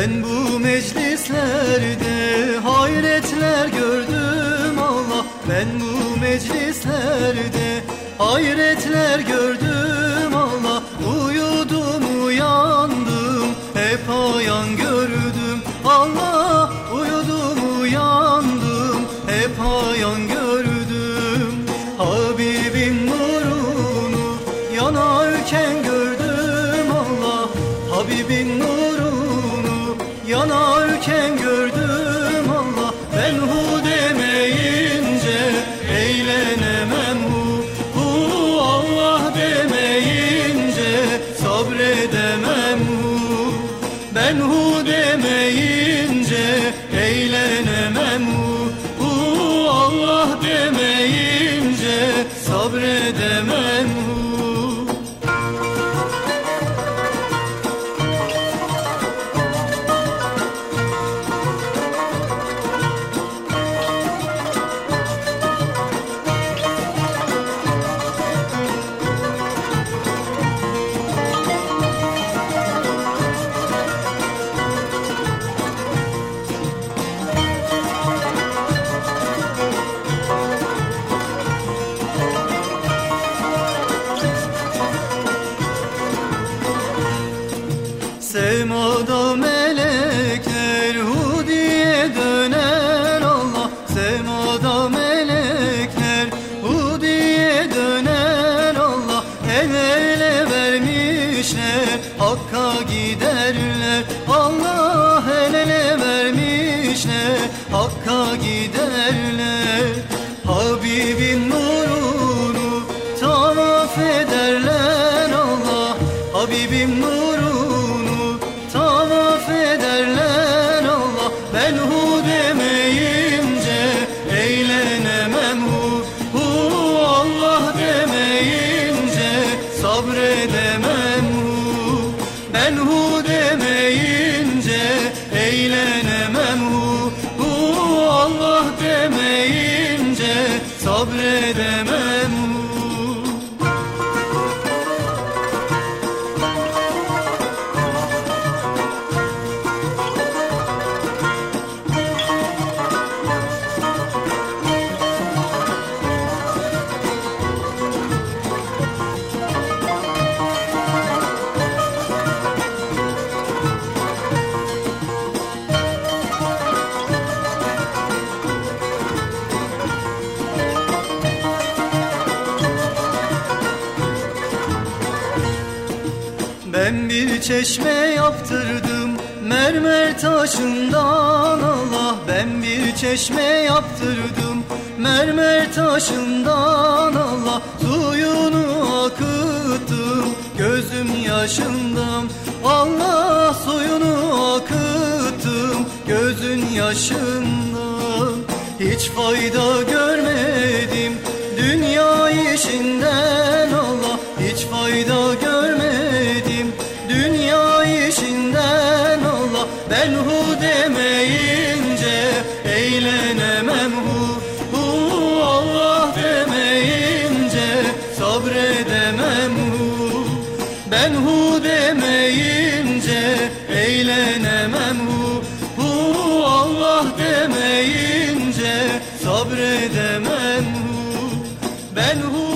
Ben bu meclislerde hayretler gördüm Allah. Ben bu meclislerde hayretler gördüm Allah. Uyudum uyandım hep ayan gördüm Allah. Uyudum uyandım hep ayan gördüm. Habibin nurunu yanarken gördüm Allah. Habibin nurunu yanarken gördüm Allah. Ben hu demeyince eğlenemem hu Hu Allah demeyince sabredemem hu Ben hu demeyince eğlenemem hu Hu Allah demeyince sabredemem Hakka giderler. Allah el ele vermişler Hakka giderler. Habibin nurunu tavaf ederler Allah. Habibim nurunu tavaf ederler Allah. Ben hu demeyince eğlenemem hu. Hu Allah demeyince sabredemem çeşme yaptırdım mermer taşından Allah. Ben bir çeşme yaptırdım mermer taşından Allah. Suyunu akıttım gözüm yaşından Allah suyunu akıttım gözün yaşından Hiç fayda görmedim dünya işinden Allah. Hiç fayda görmedim Ben hu demeyince eğlenemem hu. Hu Allah demeyince sabredemem hu. Ben hu demeyince eğlenemem hu. Hu Allah demeyince sabredemem hu. Ben hu